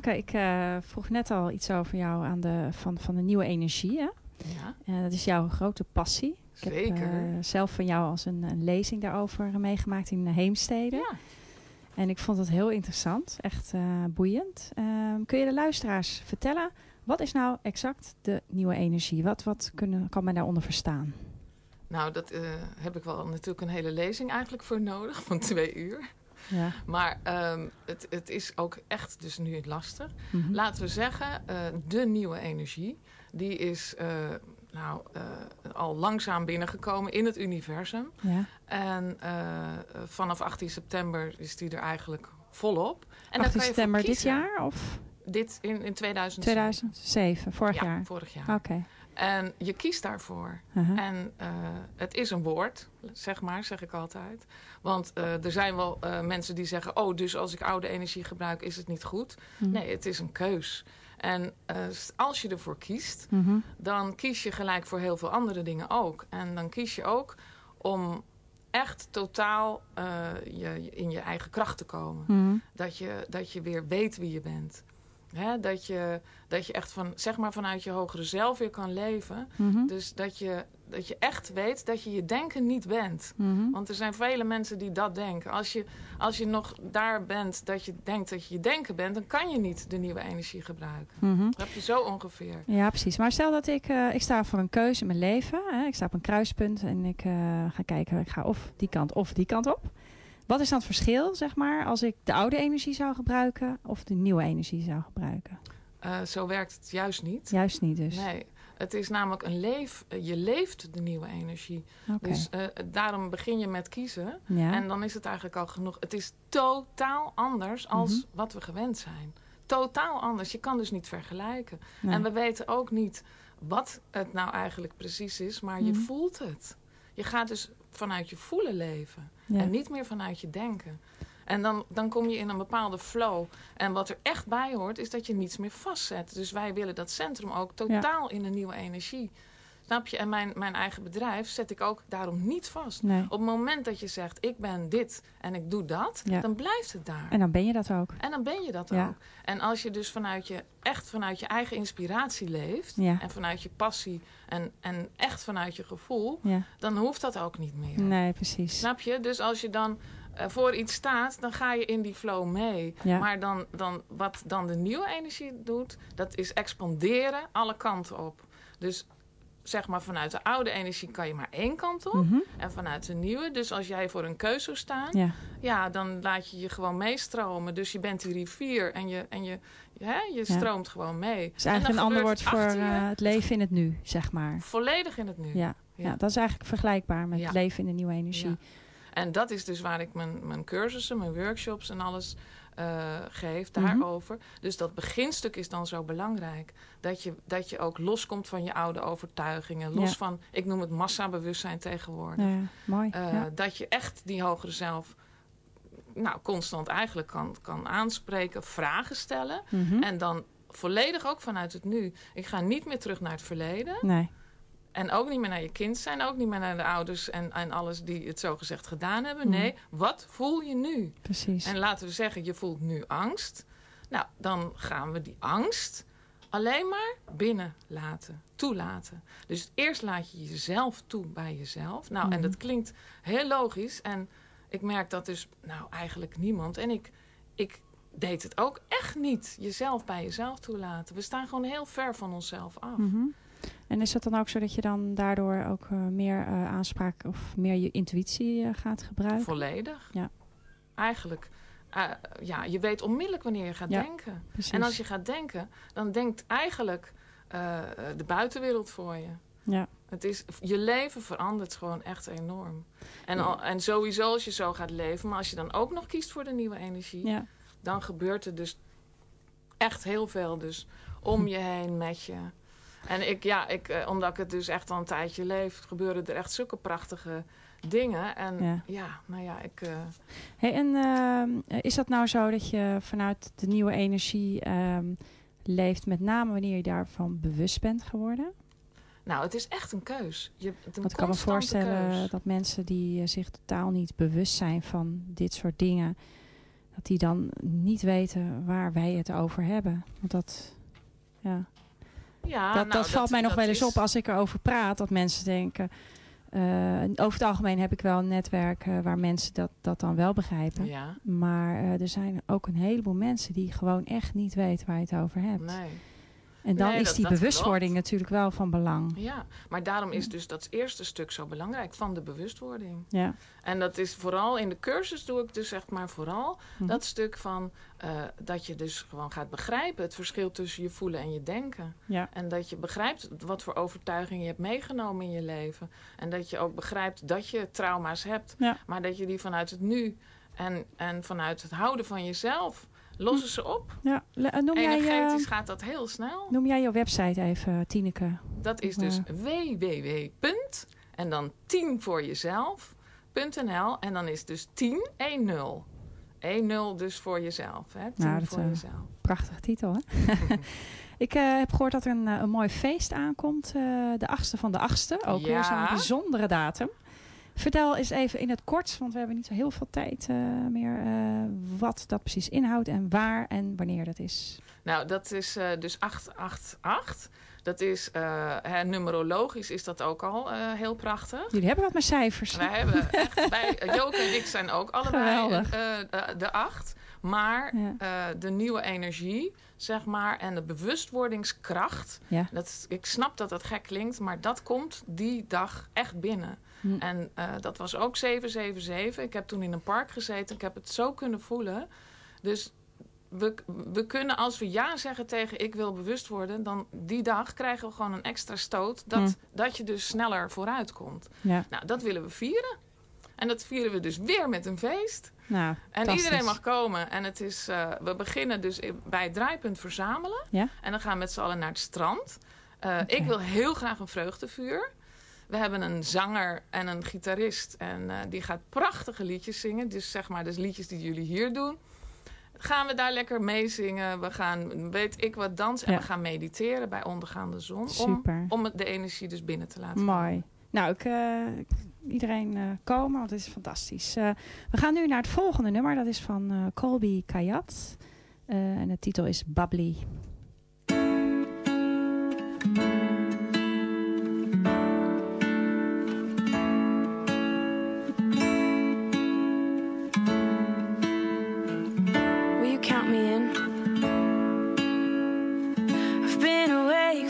Tineke, ik eh, vroeg net al iets over jou aan de, van, van de nieuwe energie. Hè? Ja, Eh, dat is jouw grote passie. Ik heb zeker. eh, zelf van jou als een, een lezing daarover meegemaakt in Heemstede. ja. En ik vond het heel interessant, echt boeiend. Ehm, kun je de luisteraars vertellen, wat is nou exact de nieuwe energie? Wat, wat kunnen, kan men daaronder verstaan? Nou, dat eh, heb ik wel natuurlijk een hele lezing eigenlijk voor nodig, van twee uur. Ja. Maar ehm, het, het is ook echt dus nu lastig. Mhm. Laten we zeggen, eh, de nieuwe energie, die is eh, nou, eh, al langzaam binnengekomen in het universum. ja. En vanaf 18 september is die er eigenlijk volop. En 18 kan je voor september dit jaar of Dit in, in 2007. 2007, vorig ja, jaar? vorig jaar. Oké. En je kiest daarvoor. Uh-huh. En eh, het is een woord, zeg maar, zeg ik altijd. Want eh, er zijn wel eh, mensen die zeggen... oh, dus als ik oude energie gebruik, is het niet goed. Mhm. Nee, het is een keus. En als je ervoor kiest, Mhm. dan kies je gelijk voor heel veel andere dingen ook. En dan kies je ook om echt totaal je, je- in je eigen kracht te komen. Mhm. Dat je, dat je weer weet wie je bent. Hè? Dat, je, dat je echt van, zeg maar vanuit je hogere zelf weer kan leven. Mhm. Dus dat je, dat je echt weet dat je je denken niet bent. Mhm. Want er zijn vele mensen die dat denken. Als je, als je nog daar bent dat je denkt dat je je denken bent... dan kan je niet de nieuwe energie gebruiken. Mhm. Dat heb je zo ongeveer. Ja, precies. Maar stel dat ik, eh, ik sta voor een keuze in mijn leven. Hè. Ik sta op een kruispunt en ik eh, ga kijken, ik ga of die kant of die kant op. Wat is dan het verschil, zeg maar, als ik de oude energie zou gebruiken of de nieuwe energie zou gebruiken? Eh, zo werkt het juist niet. Juist niet dus. Nee, het is namelijk een leef... eh, Je leeft de nieuwe energie. Dus eh, daarom begin je met kiezen. ja. En dan is het eigenlijk al genoeg. Het is totaal anders als Mhm. wat we gewend zijn. Totaal anders. Je kan dus niet vergelijken. Nee. En we weten ook niet wat het nou eigenlijk precies is, maar je Mhm. voelt het. Je gaat dus vanuit je voelen leven ja. en niet meer vanuit je denken. En dan, dan kom je in een bepaalde flow. En wat er echt bij hoort, is dat je niets meer vastzet. Dus wij willen dat centrum ook totaal in een nieuwe energie. Snap je? En mijn, mijn eigen bedrijf zet ik ook daarom niet vast. Nee. Op het moment dat je zegt, ik ben dit en ik doe dat, Ja. dan blijft het daar. En dan ben je dat ook. En dan ben je dat Ja. ook. En als je dus vanuit je, echt vanuit je eigen inspiratie leeft... Ja. en vanuit je passie en, en echt vanuit je gevoel... Ja. dan hoeft dat ook niet meer. Nee, precies. Snap je? Dus als je dan eh, voor iets staat, dan ga je in die flow mee. Ja. Maar dan, dan, wat dan de nieuwe energie doet... dat is expanderen alle kanten op. Dus zeg maar vanuit de oude energie kan je maar één kant op. Mhm. En vanuit de nieuwe. Dus als jij voor een keuze zou staan, Ja. ja, dan laat je je gewoon meestromen. Dus je bent die rivier en je, en je, hè, je Ja. stroomt gewoon mee. Dus eigenlijk En een ander woord voor eh, het leven in het nu, zeg maar. Volledig in het nu. Ja. Ja. dat is eigenlijk vergelijkbaar met Ja. het leven in de nieuwe energie. Ja. En dat is dus waar ik mijn, mijn cursussen, mijn workshops en alles eh, geef Mhm. daarover. Dus dat beginstuk is dan zo belangrijk. Dat je, dat je ook loskomt van je oude overtuigingen. Los Ja. van, ik noem het massabewustzijn tegenwoordig. Ja, ja, mooi. Eh, ja. Dat je echt die hogere zelf nou, constant eigenlijk kan, kan aanspreken, vragen stellen. Mhm. En dan volledig ook vanuit het nu. Ik ga niet meer terug naar het verleden. Nee. En ook niet meer naar je kind zijn. Ook niet meer naar de ouders en, en alles die het zogezegd gedaan hebben. Mhm. Nee, wat voel je nu? Precies. En laten we zeggen, je voelt nu angst. Nou, dan gaan we die angst alleen maar binnen laten, toelaten. Dus eerst laat je jezelf toe bij jezelf. Nou, en Mhm. dat klinkt heel logisch. En ik merk dat dus, nou, eigenlijk niemand. En ik, ik deed het ook echt niet, jezelf bij jezelf toelaten. We staan gewoon heel ver van onszelf af. Mhm. En is het dan ook zo dat je dan daardoor ook eh, meer eh, aanspraak of meer je intuïtie eh, gaat gebruiken? Volledig. Ja. Eigenlijk, ja, je weet onmiddellijk wanneer je gaat Ja, denken. Precies. En als je gaat denken, dan denkt eigenlijk de buitenwereld voor je. Ja. Het is, je leven verandert gewoon echt enorm. En, Ja. al, en sowieso als je zo gaat leven, maar als je dan ook nog kiest voor de nieuwe energie, Ja. dan gebeurt er dus echt heel veel dus om je heen, met je. En ik, ja, ik, eh, omdat ik het dus echt al een tijdje leef, gebeuren er echt zulke prachtige dingen. En Ja. ja, nou ja, ik... eh, Hey, en ehm, is dat nou zo dat je vanuit de nieuwe energie ehm, leeft, met name wanneer je daarvan bewust bent geworden? nou, het is echt een keus. Je, een Want ik kan me voorstellen keus. dat mensen die eh, zich totaal niet bewust zijn van dit soort dingen, dat die dan niet weten waar wij het over hebben. Want dat, ja. Ja, dat, nou, dat valt mij nog wel eens is- op als ik erover praat. Dat mensen denken. eh, over het algemeen heb ik wel een netwerk waar mensen dat, dat dan wel begrijpen. Ja, Maar eh, er zijn ook een heleboel mensen die gewoon echt niet weten waar je het over hebt. nee. En dan Nee, is dat- die dat bewustwording klopt. natuurlijk wel van belang. Ja, maar daarom is dus dat eerste stuk zo belangrijk van de bewustwording. Ja. En dat is vooral in de cursus doe ik dus echt maar vooral Mhm. dat stuk van eh, dat je dus gewoon gaat begrijpen het verschil tussen je voelen en je denken. Ja. En dat je begrijpt wat voor overtuigingen je hebt meegenomen in je leven. En dat je ook begrijpt dat je trauma's hebt, Ja. maar dat je die vanuit het nu en, en vanuit het houden van jezelf lossen ze op. ja. Eh, Noem, jij, Energetisch eh, gaat dat heel snel. noem jij je website even, Tineke? Dat is dus www. En dan 10 voor jezelf.nl. En dan is dus 10 1-0. 1-0 dus voor jezelf. Hè? 10 Nou, dat, voor eh, jezelf. Prachtige titel, hè? <laughs> ik eh, heb gehoord dat er een, eh, een mooi feest aankomt. eh, de 8e van de 8e. Ook weer Ja. zo'n bijzondere datum. Vertel eens even in het kort, want we hebben niet zo heel veel tijd eh, meer, eh, wat dat precies inhoudt en waar en wanneer dat is. Nou, dat is eh, dus 888. Dat is, hè, numerologisch is dat ook al heel prachtig. Jullie hebben wat met cijfers. Wij hebben echt bij Joke en ik zijn ook allebei de acht. Maar Ja. de nieuwe energie, zeg maar, en de bewustwordingskracht. Ja. Dat, ik snap dat dat gek klinkt, maar dat komt die dag echt binnen. Hm. En eh, dat was ook 777. Ik heb toen in een park gezeten. Ik heb het zo kunnen voelen. Dus we, we kunnen als we ja zeggen tegen ik wil bewust worden... dan die dag krijgen we gewoon een extra stoot... dat, Hm. dat je dus sneller vooruit komt. Ja. Nou, dat willen we vieren. En dat vieren we dus weer met een feest. Nou, En iedereen mag komen. En het is, eh, we beginnen dus bij het draaipunt verzamelen. Ja. En dan gaan we met z'n allen naar het strand. Eh. Ik wil heel graag een vreugdevuur. We hebben een zanger en een gitarist. En eh, die gaat prachtige liedjes zingen. Dus zeg maar, dus liedjes die jullie hier doen. Gaan we daar lekker meezingen. We gaan, weet ik wat, dansen. En we gaan mediteren bij ondergaande zon. Om, Super. om het- de energie dus binnen te laten Mooi. Nou, ik, eh, iedereen eh, komen, want het is fantastisch. We gaan nu naar het volgende nummer. Dat is van Colby Kayat. En de titel is Bubbly.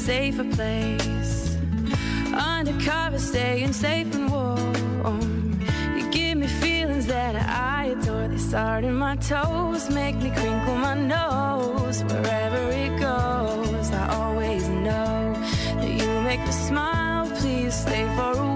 safer place. Undercover, staying safe and warm. You give me feelings that I adore. They start in my toes, make me crinkle my nose. Wherever it goes, I always know that you make me smile. Please stay for a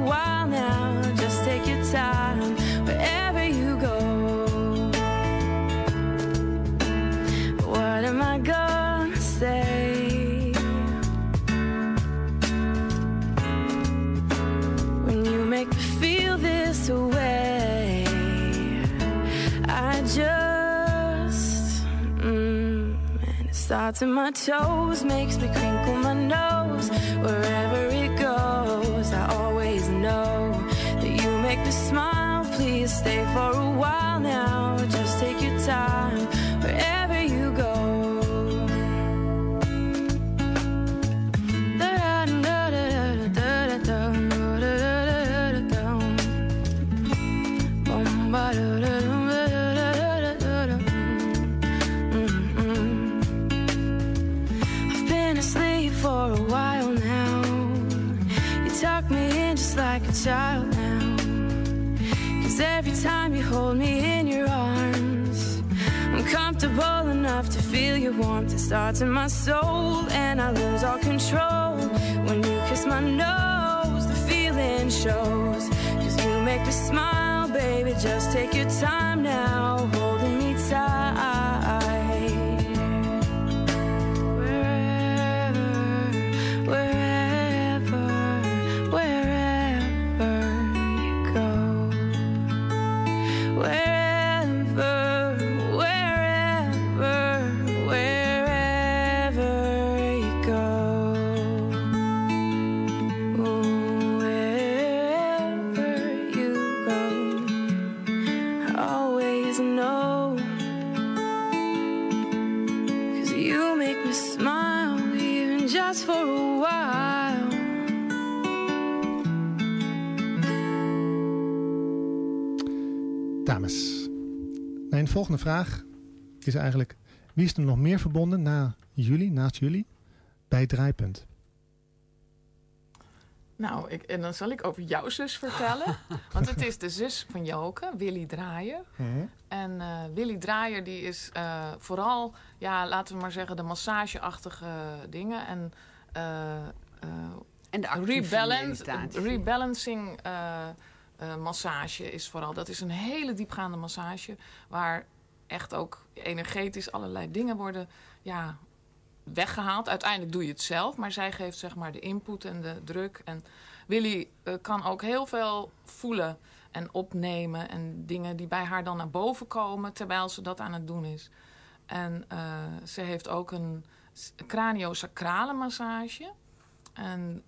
starts in my toes, makes me crinkle my nose. Wherever it goes, I always know that you make me smile. Please stay for a while now. Just take your time like a child now. Cause every time you hold me in your arms, I'm comfortable enough to feel your warmth. It starts in my soul, and I lose all control. When you kiss my nose, the feeling shows. Cause you make me smile, baby. Just take your time now, holding me tight. Volgende vraag is eigenlijk... Wie is er nog meer verbonden na jullie, naast jullie, bij het draaipunt? Nou, ik, en dan zal ik over jouw zus vertellen. <laughs> Want het is de zus van Joke, Willy Draaier. En eh, Willy Draaier die is eh, vooral, ja, laten we maar zeggen, de massageachtige dingen. En eh, eh, En de rebalance, rebalancing eh, massage is vooral. Dat is een hele diepgaande massage waar echt ook energetisch allerlei dingen worden ja, weggehaald. Uiteindelijk doe je het zelf, maar zij geeft zeg maar de input en de druk. En Willy eh, kan ook heel veel voelen en opnemen en dingen die bij haar dan naar boven komen terwijl ze dat aan het doen is. En eh, ze heeft ook een craniosacrale massage. En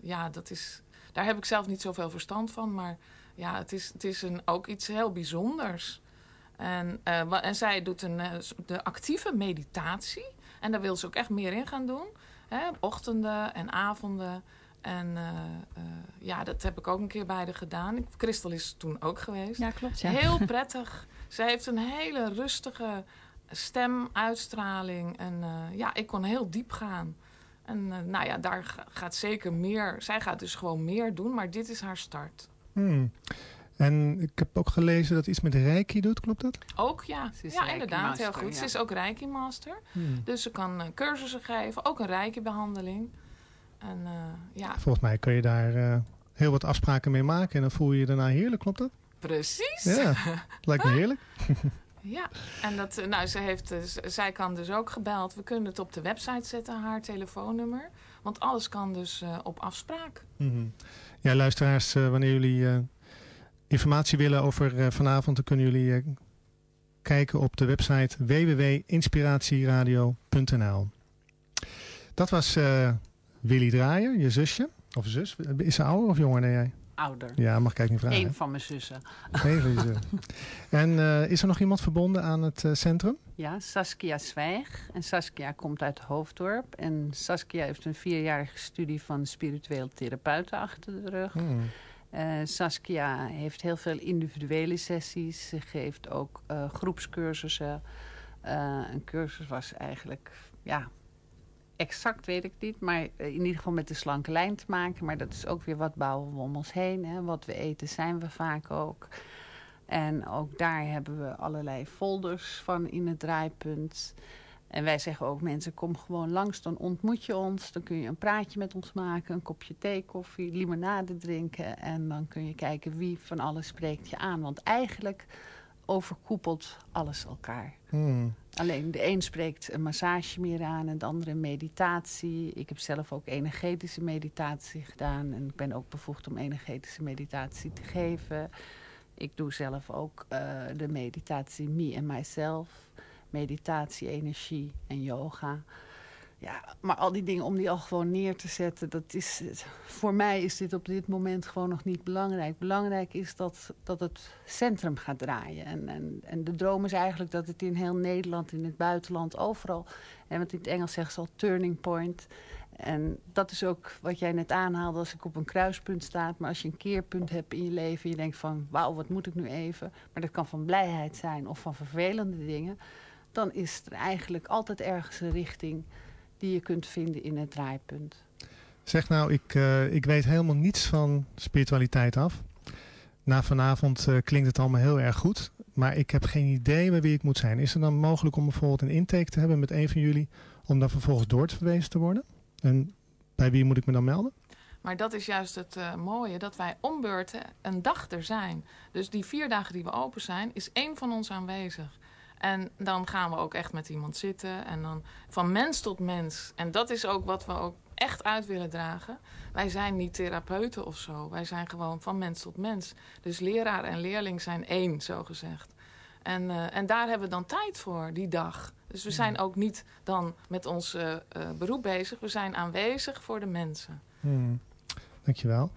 ja, dat is, daar heb ik zelf niet zoveel verstand van, maar ja, het is, het is een, ook iets heel bijzonders. En, eh, en zij doet een, eh, de actieve meditatie. En daar wil ze ook echt meer in gaan doen. Hè, ochtenden en avonden. En eh, ja, dat heb ik ook een keer bij haar gedaan. Christel is toen ook geweest. Ja, klopt. Ja. Heel <laughs> prettig. Zij heeft een hele rustige stemuitstraling. En ja, ik kon heel diep gaan. En eh, nou ja, daar ga- gaat zeker meer... Zij gaat dus gewoon meer doen, maar dit is haar start. Hmm. En ik heb ook gelezen dat iets met Reiki doet, klopt dat? Ook, ja. Ze is Ja, inderdaad, heel goed. Ze is ook Reiki-master. Hmm. Dus ze kan eh, cursussen geven, ook een Reiki-behandeling. En eh, ja, Volgens mij kun je daar eh, heel wat afspraken mee maken en dan voel je je daarna heerlijk, klopt dat? precies. Ja, <laughs> lijkt me heerlijk. <laughs> Ja, en dat, eh, nou, ze heeft, z- zij kan dus ook gebeld. We kunnen het op de website zetten, haar telefoonnummer. Want alles kan dus eh, op afspraak. Mhm. Ja, luisteraars, eh, wanneer jullie informatie willen over vanavond, dan kunnen jullie kijken op de website www.inspiratieradio.nl. Dat was Willy Draaier, je zusje. Of zus. Is ze ouder of jonger dan jij? Ouder. Ja, mag ik eigenlijk niet vragen. Eén van mijn zussen. Eén van je zus. <laughs> En eh, is er nog iemand verbonden aan het eh, centrum? Ja, Saskia Zwijg. En Saskia komt uit Hoofddorp. En Saskia heeft een vierjarige studie van spiritueel therapeuten achter de rug. Hmm. Eh, Saskia heeft heel veel individuele sessies. Ze geeft ook groepscursussen. Een cursus was eigenlijk, ja, exact weet ik niet. Maar eh, in ieder geval met de slanke lijn te maken. Maar dat is ook weer wat bouwen we om ons heen. Hè. Wat we eten zijn we vaak ook. En ook daar hebben we allerlei folders van in het draaipunt. En wij zeggen ook mensen, kom gewoon langs, dan ontmoet je ons. Dan kun je een praatje met ons maken, een kopje thee, koffie, limonade drinken. En dan kun je kijken wie van alles spreekt je aan. Want eigenlijk overkoepelt alles elkaar. Hmm. Alleen de een spreekt een massage meer aan en de andere een meditatie. Ik heb zelf ook energetische meditatie gedaan. En ik ben ook bevoegd om energetische meditatie te geven. Ik doe zelf ook eh, de meditatie Me and Myself. Meditatie, energie en yoga. Ja, maar al die dingen om die al gewoon neer te zetten, dat is, voor mij is dit op dit moment gewoon nog niet belangrijk. Belangrijk is dat, dat het centrum gaat draaien. En, en, en de droom is eigenlijk dat het in heel Nederland, in het buitenland, overal, en wat in het Engels zegt ze al turning point. En dat is ook wat jij net aanhaalde als ik op een kruispunt sta. Maar als je een keerpunt hebt in je leven en je denkt van wauw, wat moet ik nu even? Maar dat kan van blijheid zijn of van vervelende dingen. Dan is er eigenlijk altijd ergens een richting die je kunt vinden in het draaipunt. Zeg nou, ik, eh, ik weet helemaal niets van spiritualiteit af. Na vanavond eh, klinkt het allemaal heel erg goed. Maar ik heb geen idee bij wie ik moet zijn. Is er dan mogelijk om bijvoorbeeld een intake te hebben met een van jullie... om daar vervolgens door te verwezen te worden? En bij wie moet ik me dan melden? Maar dat is juist het eh, mooie, dat wij ombeurten een dag er zijn. Dus die vier dagen die we open zijn, is één van ons aanwezig. En dan gaan we ook echt met iemand zitten. En dan van mens tot mens. En dat is ook wat we ook echt uit willen dragen. Wij zijn niet therapeuten of zo. Wij zijn gewoon van mens tot mens. Dus leraar en leerling zijn één, zo gezegd. En, uh, en daar hebben we dan tijd voor, die dag. Dus we zijn ook niet dan met ons uh, uh, beroep bezig. We zijn aanwezig voor de mensen. Hmm. Dankjewel.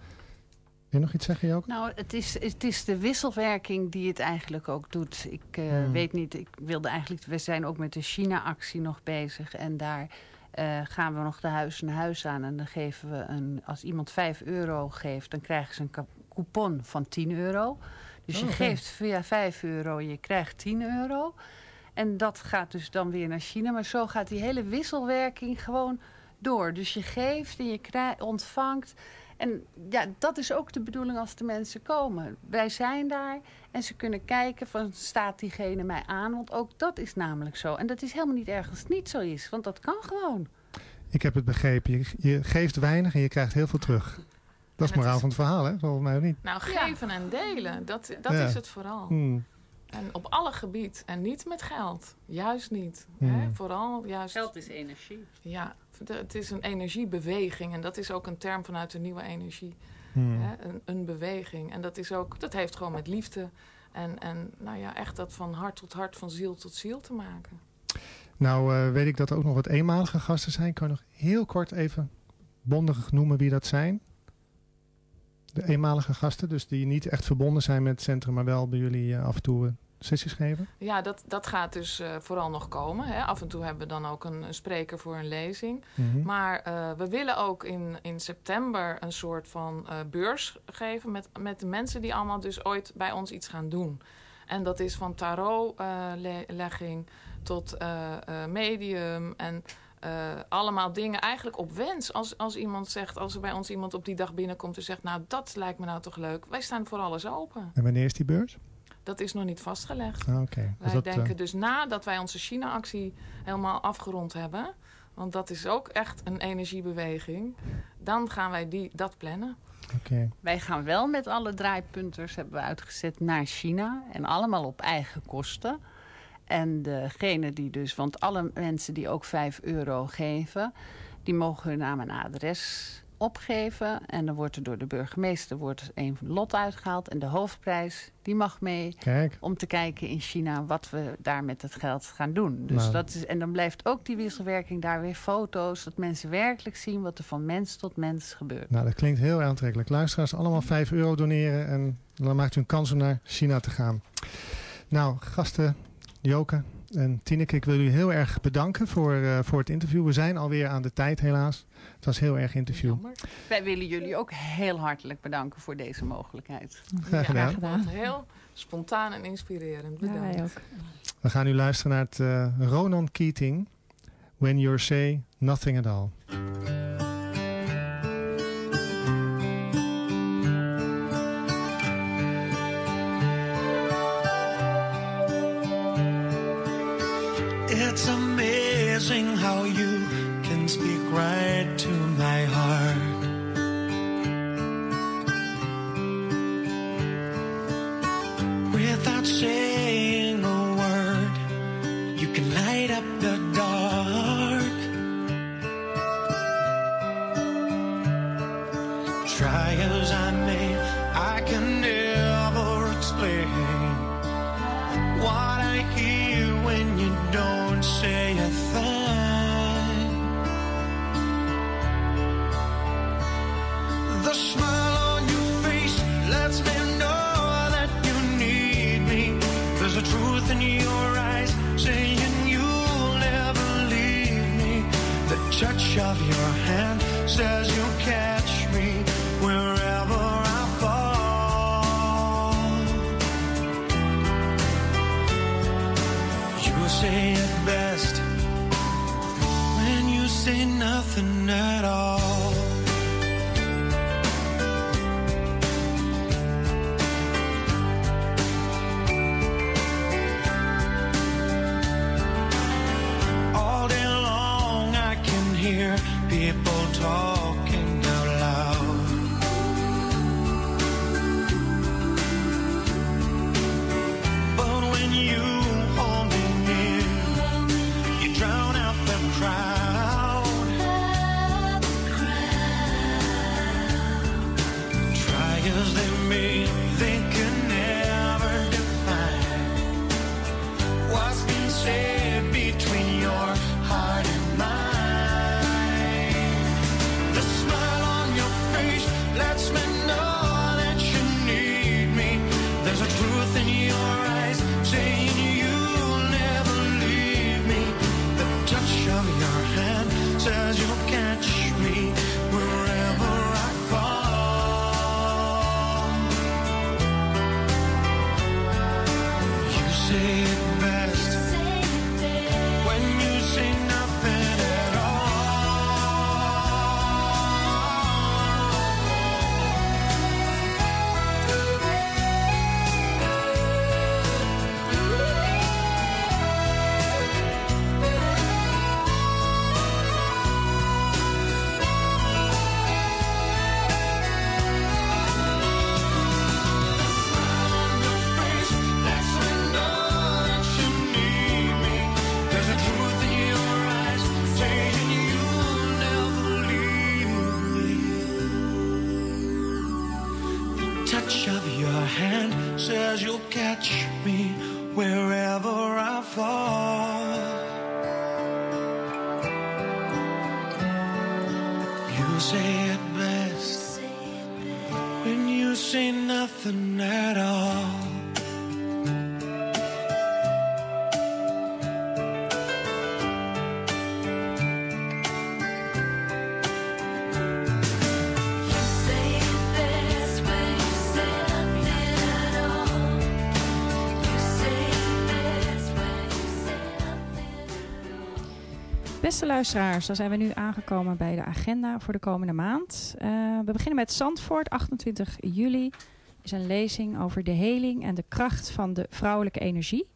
Je nog iets zeggen, Joke? Nou, het is, het is de wisselwerking die het eigenlijk ook doet. Ik uh, hmm. weet niet, ik wilde eigenlijk... We zijn ook met de China-actie nog bezig. En daar uh, gaan we nog de huis naar huis aan. En dan geven we een... Als iemand 5 euro geeft, dan krijgen ze een coupon van 10 euro. Dus je oh, okay. geeft via 5 euro, je krijgt 10 euro. En dat gaat dus dan weer naar China. Maar zo gaat die hele wisselwerking gewoon door. Dus je geeft en je krijgt, ontvangt... En ja, dat is ook de bedoeling als de mensen komen. Wij zijn daar en ze kunnen kijken van staat diegene mij aan. Want ook dat is namelijk zo. En dat is helemaal niet ergens het niet zo is. Want dat kan gewoon. Ik heb het begrepen. Je, je geeft weinig en je krijgt heel veel terug. Dat is moraal is... van het verhaal, hè? Volgens mij ook niet. Nou, geven ja. en delen. Dat, dat ja. is het vooral. Hmm. En op alle gebied. En niet met geld. Juist niet. Hmm. Hè? Vooral juist... Geld is energie. Ja, het is een energiebeweging. En dat is ook een term vanuit de nieuwe energie. Hmm. Hè? Een, een, beweging. En dat, is ook, dat heeft gewoon met liefde. En, en nou ja, echt dat van hart tot hart, van ziel tot ziel te maken. Nou uh, weet ik dat er ook nog wat eenmalige gasten zijn. Kan je nog heel kort even bondig noemen wie dat zijn? De eenmalige gasten, dus die niet echt verbonden zijn met het centrum, maar wel bij jullie uh, af en toe uh, sessies geven? Ja, dat, dat gaat dus uh, vooral nog komen. Hè. Af en toe hebben we dan ook een, een spreker voor een lezing. Mm -hmm. Maar uh, we willen ook in, in september een soort van uh, beurs geven... Met, met de mensen die allemaal dus ooit bij ons iets gaan doen. En dat is van tarotlegging tot medium en... Uh, allemaal dingen eigenlijk op wens. Als, als iemand zegt, als er bij ons iemand op die dag binnenkomt en zegt... nou, dat lijkt me nou toch leuk. Wij staan voor alles open. En wanneer is die beurs? Dat is nog niet vastgelegd. Ah, okay. Wij dat, denken dus nadat wij onze China-actie helemaal afgerond hebben... want dat is ook echt een energiebeweging... dan gaan wij die, dat plannen. Okay. Wij gaan wel met alle draaipunters hebben we uitgezet naar China... en allemaal op eigen kosten... En degene die dus, want alle mensen die ook 5 euro geven... die mogen hun naam en adres opgeven. En dan wordt er door de burgemeester wordt een lot uitgehaald. En de hoofdprijs, die mag mee. Kijk. Om te kijken in China wat we daar met het geld gaan doen. Dus Nou. dat is, en dan blijft ook die wisselwerking daar weer foto's. Dat mensen werkelijk zien wat er van mens tot mens gebeurt. Nou, dat klinkt heel aantrekkelijk. Luisteraars, allemaal 5 euro doneren en dan maakt u een kans om naar China te gaan. Nou, gasten, Joke en Tineke, ik wil u heel erg bedanken voor, eh, voor het interview. We zijn alweer aan de tijd helaas. Het was heel erg interview. Jammer. Wij willen jullie ook heel hartelijk bedanken voor deze mogelijkheid. Graag gedaan. Ja, wat heel spontaan en inspirerend. Ja, Bedankt. wij ook. We gaan nu luisteren naar het eh, Ronan Keating. When you say nothing at all. Amazing how you can speak right to my Beste luisteraars, dan zijn we nu aangekomen bij de agenda voor de komende maand. Eh, we beginnen met Zandvoort, 28 juli. is een lezing over de heling en de kracht van de vrouwelijke energie.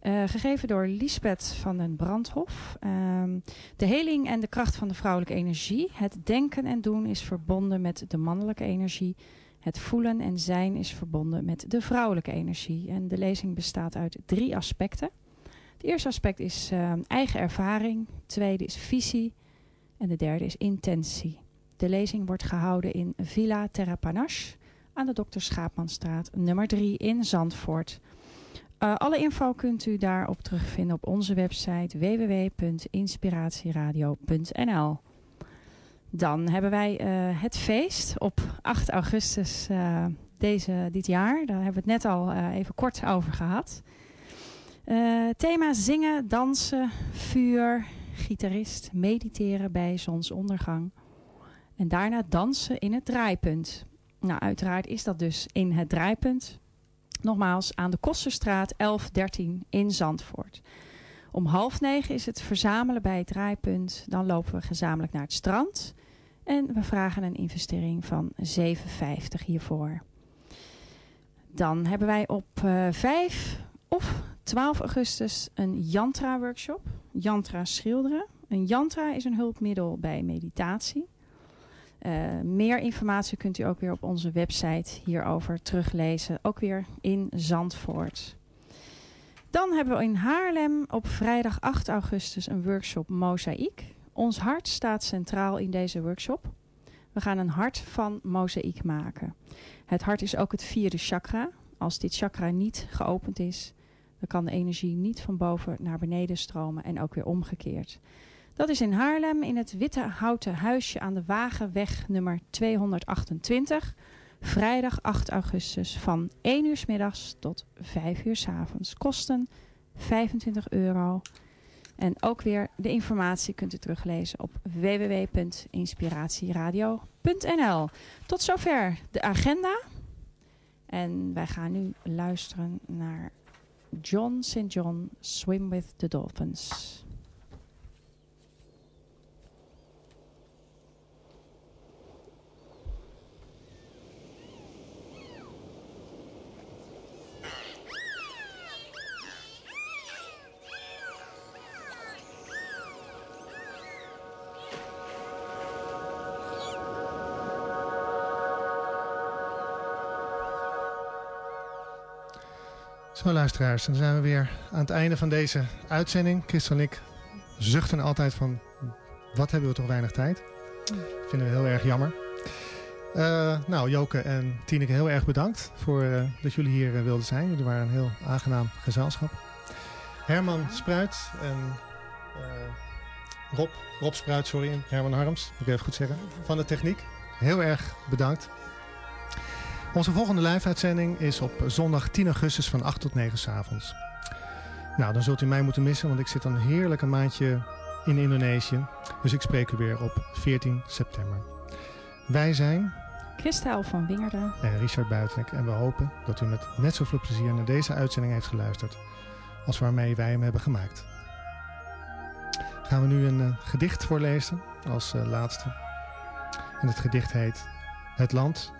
Eh, gegeven door Lisbeth van den Brandhof. Ehm, de heling en de kracht van de vrouwelijke energie. Het denken en doen is verbonden met de mannelijke energie. Het voelen en zijn is verbonden met de vrouwelijke energie. En de lezing bestaat uit drie aspecten. Het eerste aspect is eh, eigen ervaring. Het tweede is visie. En de derde is intentie. De lezing wordt gehouden in Villa Terra Panache aan de Dr. Schaapmanstraat nummer 3 in Zandvoort. Uh, alle info kunt u daarop terugvinden op onze website www.inspiratieradio.nl. Dan hebben wij uh, het feest op 8 augustus uh, deze, dit jaar. Daar hebben we het net al even kort over gehad. Thema zingen, dansen, vuur, gitarist, mediteren bij zonsondergang. En daarna dansen in het draaipunt. Nou, uiteraard is dat dus in het draaipunt. Nogmaals, aan de Kosterstraat 1113 in Zandvoort. Om half negen is het verzamelen bij het draaipunt. Dan lopen we gezamenlijk naar het strand. En we vragen een investering van 7,50 hiervoor. Dan hebben wij op uh, 5 of 12 augustus een Yantra-workshop. Yantra schilderen. Een Yantra is een hulpmiddel bij meditatie. Uh, meer informatie kunt u ook weer op onze website hierover teruglezen. Ook weer in Zandvoort. Dan hebben we in Haarlem op vrijdag 8 augustus een workshop Mozaïek. Ons hart staat centraal in deze workshop. We gaan een hart van mozaïek maken. Het hart is ook het vierde chakra. Als dit chakra niet geopend is, dan kan de energie niet van boven naar beneden stromen en ook weer omgekeerd. Dat is in Haarlem in het witte houten huisje aan de Wagenweg nummer 228. Vrijdag 8 augustus van 1 uur middags tot 5 uur s avonds. Kosten 25 euro. En ook weer de informatie kunt u teruglezen op www.inspiratieradio.nl. Tot zover de agenda. En wij gaan nu luisteren naar John St. John, Swim with the Dolphins. Zo luisteraars, dan zijn we weer aan het einde van deze uitzending. Christel en ik zuchten altijd van, wat hebben we toch weinig tijd. Dat vinden we heel erg jammer. Uh, nou, Joke en Tineke, heel erg bedankt voor uh, dat jullie hier uh, wilden zijn. Jullie waren een heel aangenaam gezelschap. Herman Spruit en Rob, Rob Spruit, sorry, Herman Harms, moet ik even goed zeggen, van de techniek. Heel erg bedankt. Onze volgende live-uitzending is op zondag 10 augustus van 8 tot 9 s avonds. Nou, dan zult u mij moeten missen, want ik zit een heerlijke maandje in Indonesië. Dus ik spreek u weer op 14 september. Wij zijn... Christel van Wingerden. En Richard Buitenek. En we hopen dat u met net zoveel plezier naar deze uitzending heeft geluisterd... als waarmee wij hem hebben gemaakt. Gaan we nu een uh, gedicht voorlezen als uh, laatste. En het gedicht heet Het land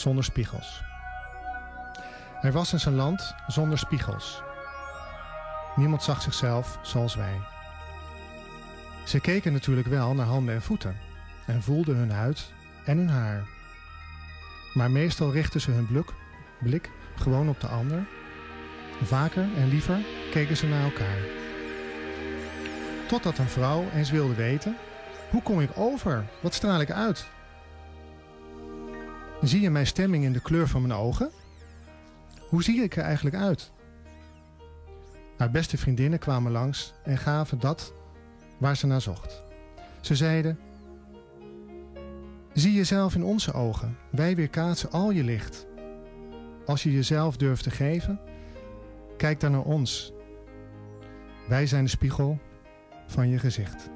zonder spiegels. Er was eens een land zonder spiegels. Niemand zag zichzelf zoals wij. Ze keken natuurlijk wel naar handen en voeten en voelden hun huid en hun haar. Maar meestal richtten ze hun blik, blik gewoon op de ander. Vaker en liever keken ze naar elkaar. Totdat een vrouw eens wilde weten: hoe kom ik over? Wat straal ik uit? Zie je mijn stemming in de kleur van mijn ogen? Hoe zie ik er eigenlijk uit? Haar beste vriendinnen kwamen langs en gaven dat waar ze naar zocht. Ze zeiden: Zie jezelf in onze ogen. Wij weerkaatsen al je licht. Als je jezelf durft te geven, kijk dan naar ons. Wij zijn de spiegel van je gezicht.